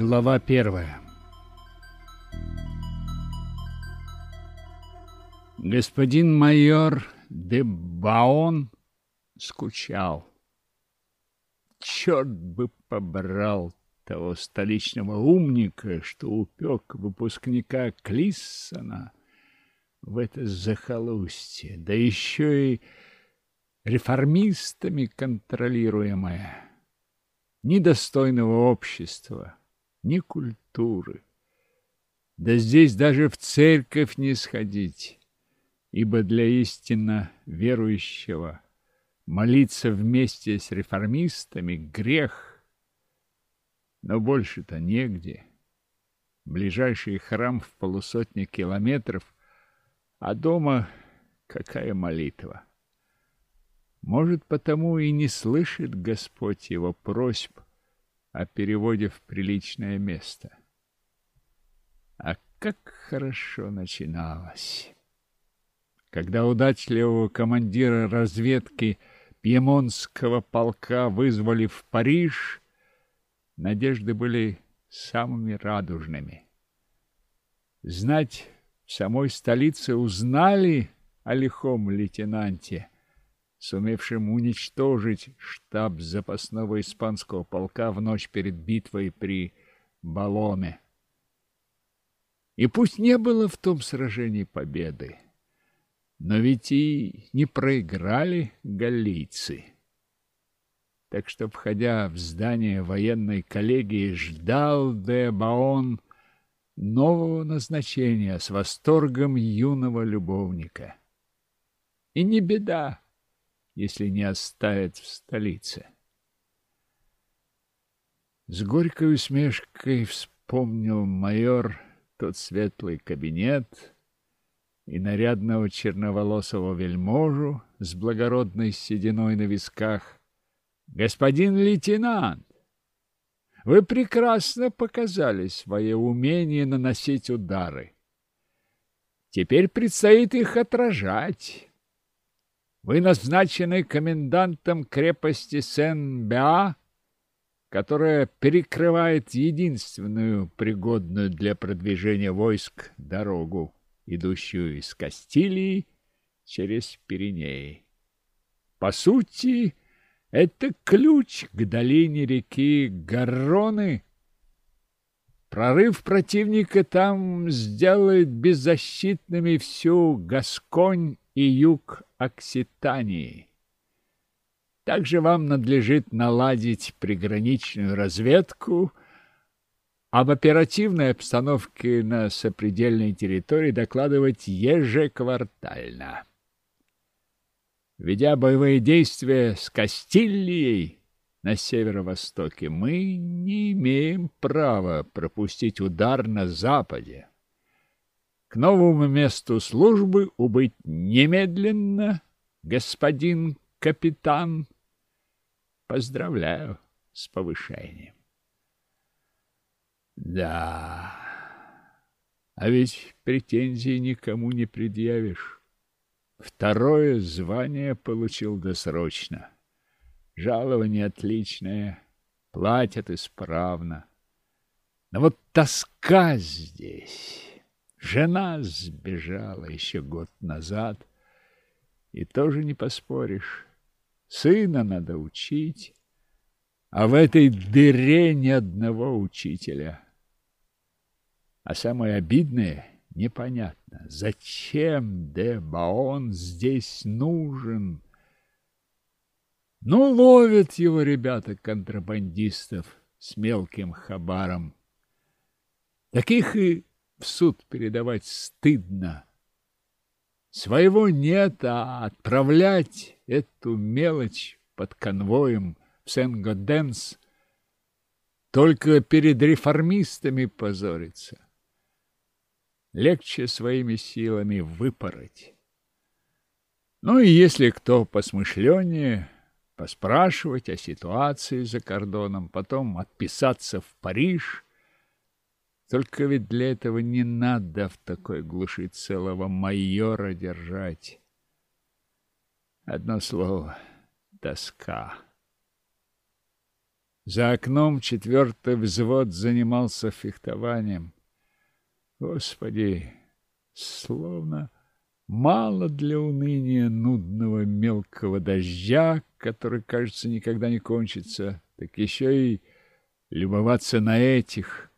Глава первая Господин майор де Баон скучал. Черт бы побрал того столичного умника, что упек выпускника Клиссона в это захолустье, да еще и реформистами контролируемое. Ни достойного общества, ни культуры. Да здесь даже в церковь не сходить, ибо для истинно верующего молиться вместе с реформистами — грех. Но больше-то негде. Ближайший храм в полусотни километров, а дома какая молитва. Может, потому и не слышит Господь его просьб о переводе в приличное место. А как хорошо начиналось! Когда удачливого командира разведки Пьемонтского полка вызвали в Париж, надежды были самыми радужными. Знать в самой столице узнали о лихом лейтенанте, сумевшем уничтожить штаб запасного испанского полка в ночь перед битвой при Баломе. И пусть не было в том сражении победы, но ведь и не проиграли галлийцы. Так что, входя в здание военной коллегии, ждал де Баон нового назначения с восторгом юного любовника. И не беда, если не оставят в столице. С горькой усмешкой вспомнил майор тот светлый кабинет и нарядного черноволосого вельможу с благородной сединой на висках. «Господин лейтенант, вы прекрасно показали свое умение наносить удары. Теперь предстоит их отражать». Вы назначены комендантом крепости Сен-Беа, которая перекрывает единственную пригодную для продвижения войск дорогу, идущую из Кастилии через Пиренеи. По сути, это ключ к долине реки Гарроны. Прорыв противника там сделает беззащитными всю Гасконь и юг Окситании. Также вам надлежит наладить приграничную разведку, об оперативной обстановке на сопредельной территории докладывать ежеквартально. Ведя боевые действия с Кастильей на северо-востоке, мы не имеем права пропустить удар на западе к новому месту службы убыть немедленно, господин капитан. Поздравляю с повышением. Да, а ведь претензий никому не предъявишь. Второе звание получил досрочно. Жалование отличное, платят исправно. Но вот тоска здесь... Жена сбежала еще год назад, и тоже не поспоришь. Сына надо учить, а в этой дыре ни одного учителя. А самое обидное — непонятно, зачем де Баон здесь нужен? Ну, ловят его ребята контрабандистов с мелким хабаром. Таких и в суд передавать стыдно. Своего нет, а отправлять эту мелочь под конвоем в Сен-Годенс только перед реформистами позориться. Легче своими силами выпороть. Ну и если кто посмышленнее, поспрашивать о ситуации за кордоном, потом отписаться в Париж – только ведь для этого не надо в такой глуши целого майора держать. Одно слово — тоска. За окном четвертый взвод занимался фехтованием. Господи, словно мало для уныния нудного мелкого дождя, который, кажется, никогда не кончится, так еще и любоваться на этих.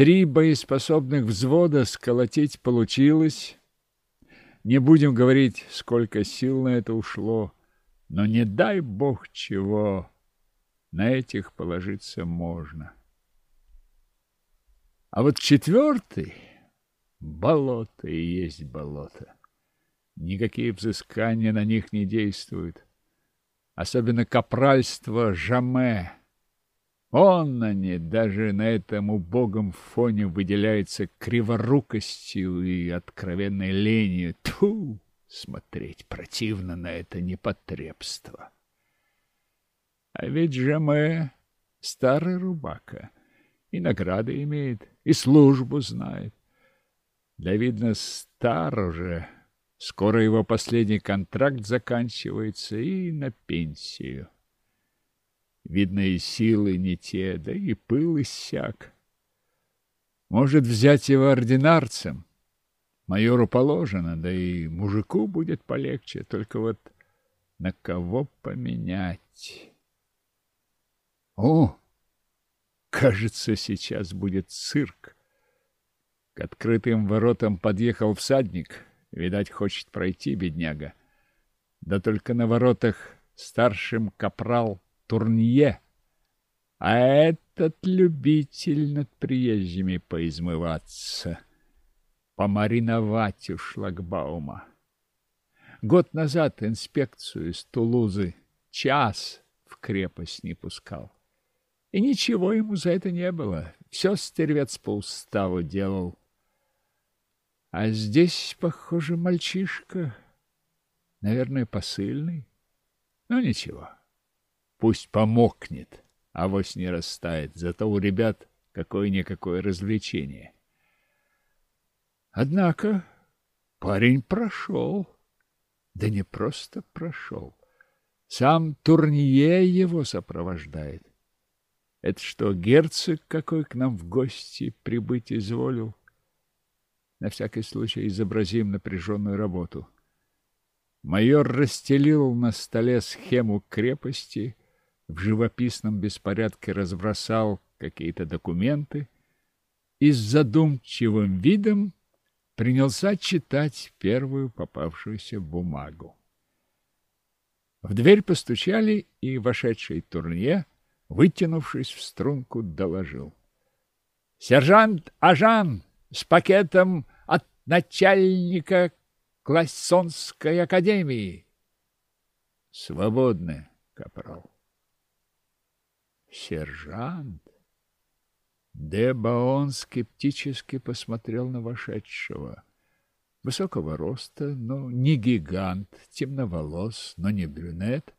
Три боеспособных взвода сколотить получилось. Не будем говорить, сколько сил на это ушло, но не дай бог чего, на этих положиться можно. А вот четвертый — болото и есть болото. Никакие взыскания на них не действуют. Особенно капральство Жаме. Он они даже на этом убогом фоне выделяется криворукостью и откровенной ленью. Тьфу! Смотреть противно на это непотребство. А ведь Жаме старый рубака, и награды имеет, и службу знает. Да, видно, стар уже. Скоро его последний контракт заканчивается и на пенсию. Видно, и силы не те, да и пыл иссяк. Может, взять его ординарцем? Майору положено, да и мужику будет полегче. Только вот на кого поменять? О, кажется, сейчас будет цирк. К открытым воротам подъехал всадник. Видать, хочет пройти, бедняга. Да только на воротах старшим капрал Турнье, а этот любитель над приезжими поизмываться, помариновать у шлагбаума. Год назад инспекцию из Тулузы час в крепость не пускал. И ничего ему за это не было. Все стервец по уставу делал. А здесь, похоже, мальчишка, наверное, посыльный. Но ничего. Пусть помокнет, а авось не растает. Зато у ребят какое-никакое развлечение. Однако парень прошел. Да не просто прошел. Сам Турнье его сопровождает. Это что, герцог какой к нам в гости прибыть изволил? На всякий случай изобразим напряженную работу. Майор расстелил на столе схему крепости, в живописном беспорядке разбросал какие-то документы и с задумчивым видом принялся читать первую попавшуюся бумагу. В дверь постучали, и вошедший турне, вытянувшись в струнку, доложил. — Сержант Ажан с пакетом от начальника Классонской академии. — Свободны, капрал. Сержант? Дебаон скептически посмотрел на вошедшего. Высокого роста, но не гигант, темноволос, но не брюнет,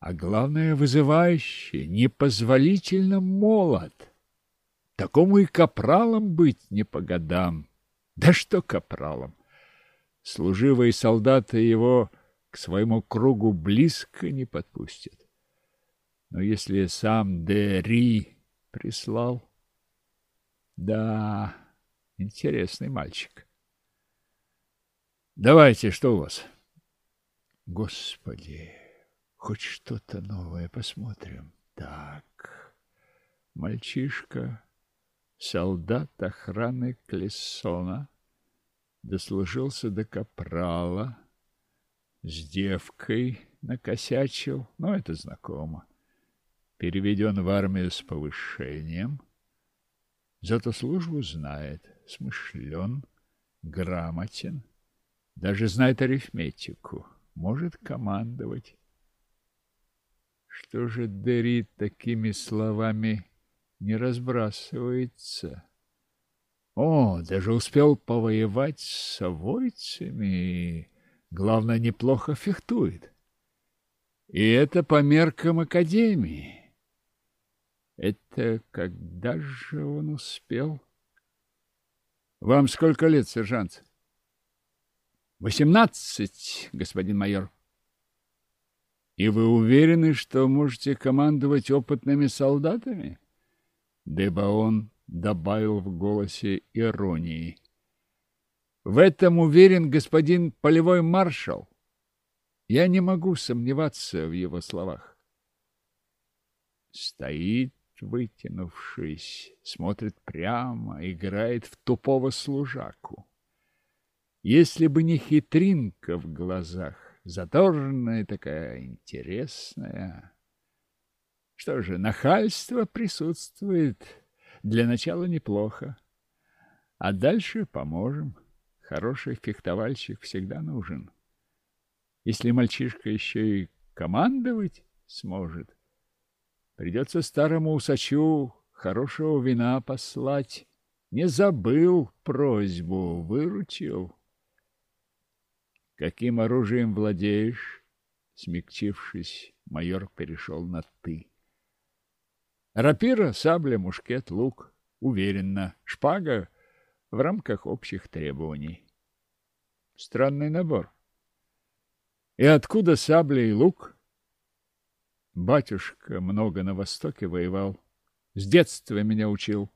а главное, вызывающий, непозволительно молод. Такому и капралом быть не по годам. Да что капралом? Служивые солдаты его к своему кругу близко не подпустят. Но если сам Дери прислал... Да, интересный мальчик. Давайте, что у вас? Господи, хоть что-то новое посмотрим. Так, мальчишка, солдат охраны Клессона, дослужился до капрала, с девкой накосячил, но это знакомо переведен в армию с повышением, зато службу знает, смышлен, грамотен, даже знает арифметику, может командовать. Что же Дери такими словами не разбрасывается? О, даже успел повоевать с совойцами и, главное, неплохо фехтует. И это по меркам Академии. Это когда же он успел? Вам сколько лет, сержант? Восемнадцать, господин майор. И вы уверены, что можете командовать опытными солдатами? Дебаон добавил в голосе иронии. В этом уверен господин полевой маршал. Я не могу сомневаться в его словах. Стоит, вытянувшись, смотрит прямо, играет в тупого служаку. Если бы не хитринка в глазах, задорная такая, интересная. Что же, нахальство присутствует. Для начала неплохо. А дальше поможем. Хороший фехтовальщик всегда нужен. Если мальчишка еще и командовать сможет, придется старому усачу хорошего вина послать. Не забыл просьбу, выручил. Каким оружием владеешь? Смягчившись, майор перешел на «ты». Рапира, сабля, мушкет, лук. Уверенно. Шпага в рамках общих требований. Странный набор. И откуда сабля и лук? Батюшка много на Востоке воевал. С детства меня учил.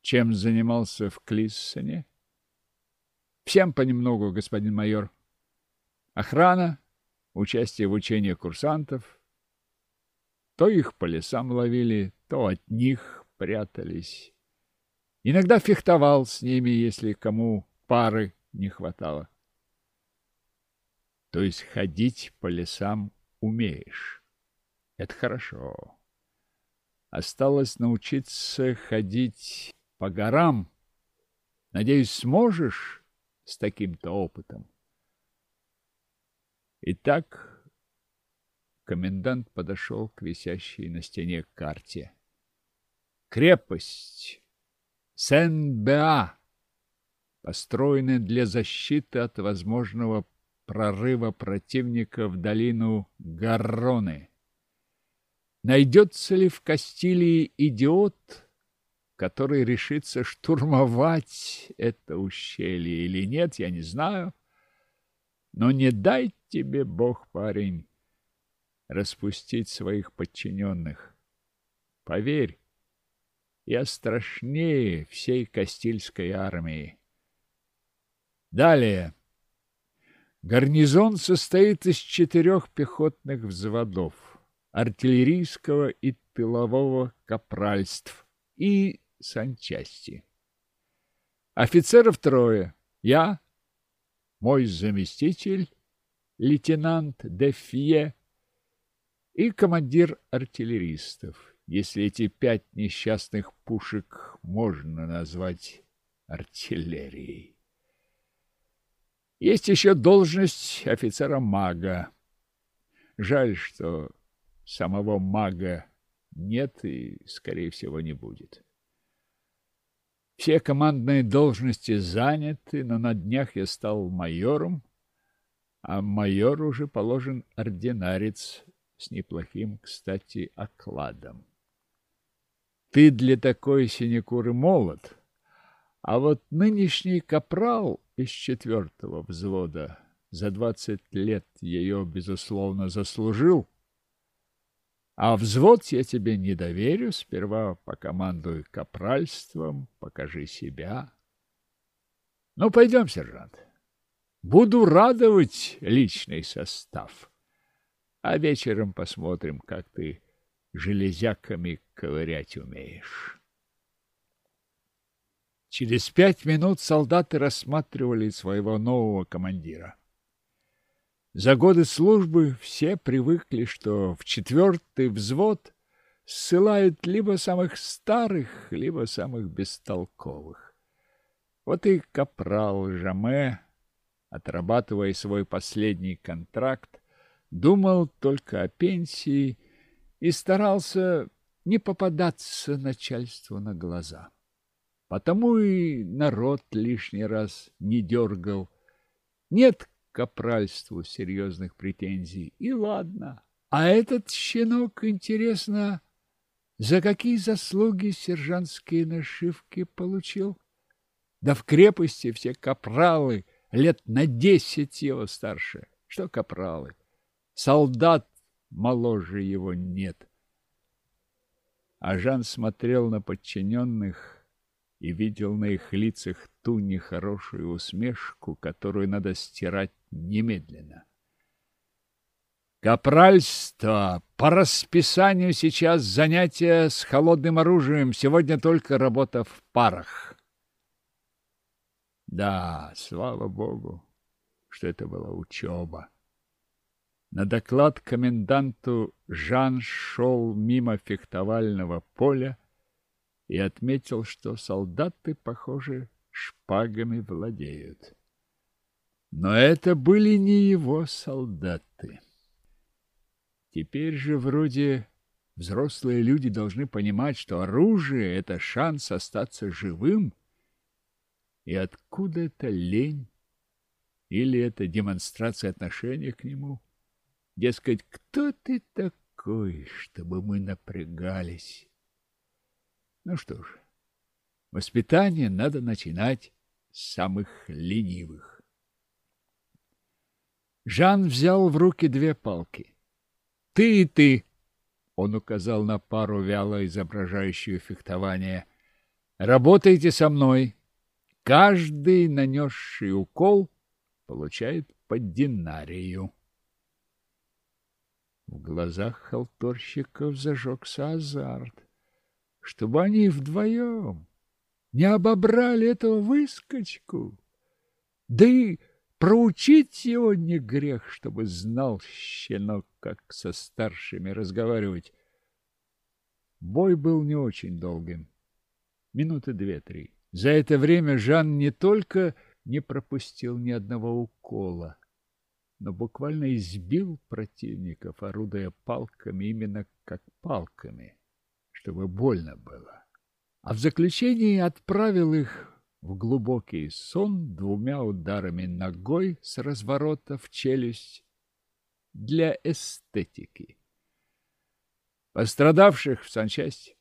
Чем занимался в Клиссоне? Всем понемногу, господин майор. Охрана, участие в учениях курсантов. То их по лесам ловили, то от них прятались. Иногда фехтовал с ними, если кому пары не хватало. То есть ходить по лесам умеешь. Это хорошо. Осталось научиться ходить по горам. Надеюсь, сможешь? с таким-то опытом. Итак, комендант подошел к висящей на стене карте. Крепость Сен-Беа, построенная для защиты от возможного прорыва противника в долину Гарроны. Найдется ли в Кастилии идиот, который решится штурмовать это ущелье или нет, я не знаю. Но не дай тебе Бог, парень, распустить своих подчиненных. Поверь, я страшнее всей Кастильской армии. Далее. Гарнизон состоит из четырех пехотных взводов, артиллерийского и тылового капральств и санчасти. Офицеров трое. Я, мой заместитель, лейтенант Дефье и командир артиллеристов, если эти пять несчастных пушек можно назвать артиллерией. Есть еще должность офицера-мага. Жаль, что самого мага нет и, скорее всего, не будет. Все командные должности заняты, но на днях я стал майором, а майор уже положен ординарец с неплохим, кстати, окладом. Ты для такой синекуры молод, а вот нынешний капрал из четвертого взвода за двадцать лет ее, безусловно, заслужил, а взвод я тебе не доверю. Сперва покомандуй капральством, покажи себя. Ну, пойдем, сержант. Буду радовать личный состав. А вечером посмотрим, как ты железяками ковырять умеешь. Через пять минут солдаты рассматривали своего нового командира. За годы службы все привыкли, что в четвертый взвод ссылают либо самых старых, либо самых бестолковых. Вот и капрал Жаме, отрабатывая свой последний контракт, думал только о пенсии и старался не попадаться начальству на глаза. Потому и народ лишний раз не дергал. Нет капральству серьезных претензий. И ладно. А этот щенок, интересно, за какие заслуги сержантские нашивки получил? Да в крепости все капралы лет на десять его старше. Что капралы? солдат моложе его нет. А Жан смотрел на подчиненных и видел на их лицах ту нехорошую усмешку, которую надо стирать немедленно. Капральство. По расписанию сейчас занятия с холодным оружием. Сегодня только работа в парах. Да, слава богу, что это была учеба. На доклад коменданту Жан шел мимо фехтовального поля и отметил, что солдаты, похоже, шпагами владеют. Но это были не его солдаты. Теперь же вроде взрослые люди должны понимать, что оружие — это шанс остаться живым. И откуда это лень? Или это демонстрация отношения к нему? Дескать, кто ты такой, чтобы мы напрягались? Ну что ж, воспитание надо начинать с самых ленивых. Жан взял в руки две палки. Ты и ты, он указал на пару вяло изображающую фехтование. Работайте со мной. Каждый нанесший укол получает по динарию. В глазах халтурщиков зажегся азарт. Чтобы они вдвоем не обобрали этого выскочку. Да и Проучить его не грех, чтобы знал щенок, как со старшими разговаривать. Бой был не очень долгим. Минуты две-три. За это время Жан не только не пропустил ни одного укола, но буквально избил противников, орудуя палками именно как палками, чтобы больно было. А в заключении отправил их в глубокий сон двумя ударами ногой с разворота в челюсть для эстетики. Пострадавших в санчасть.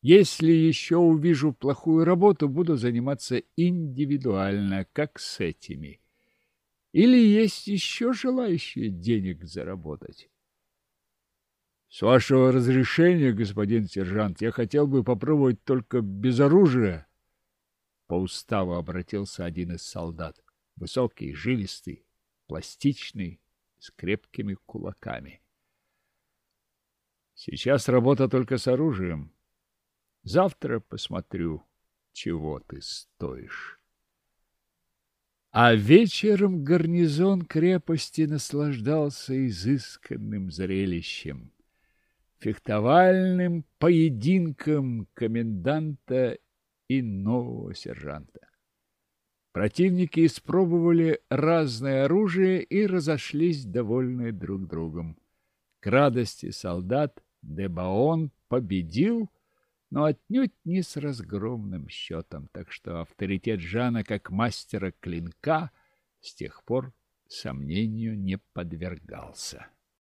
Если еще увижу плохую работу, буду заниматься индивидуально, как с этими. Или есть еще желающие денег заработать? С вашего разрешения, господин сержант, я хотел бы попробовать только без оружия. По уставу обратился один из солдат. Высокий, жилистый, пластичный, с крепкими кулаками. Сейчас работа только с оружием. Завтра посмотрю, чего ты стоишь. А вечером гарнизон крепости наслаждался изысканным зрелищем. Фехтовальным поединком коменданта и нового сержанта. Противники испробовали разное оружие и разошлись довольные друг другом. К радости солдат Дебаон победил, но отнюдь не с разгромным счетом, так что авторитет Жана как мастера клинка с тех пор сомнению не подвергался.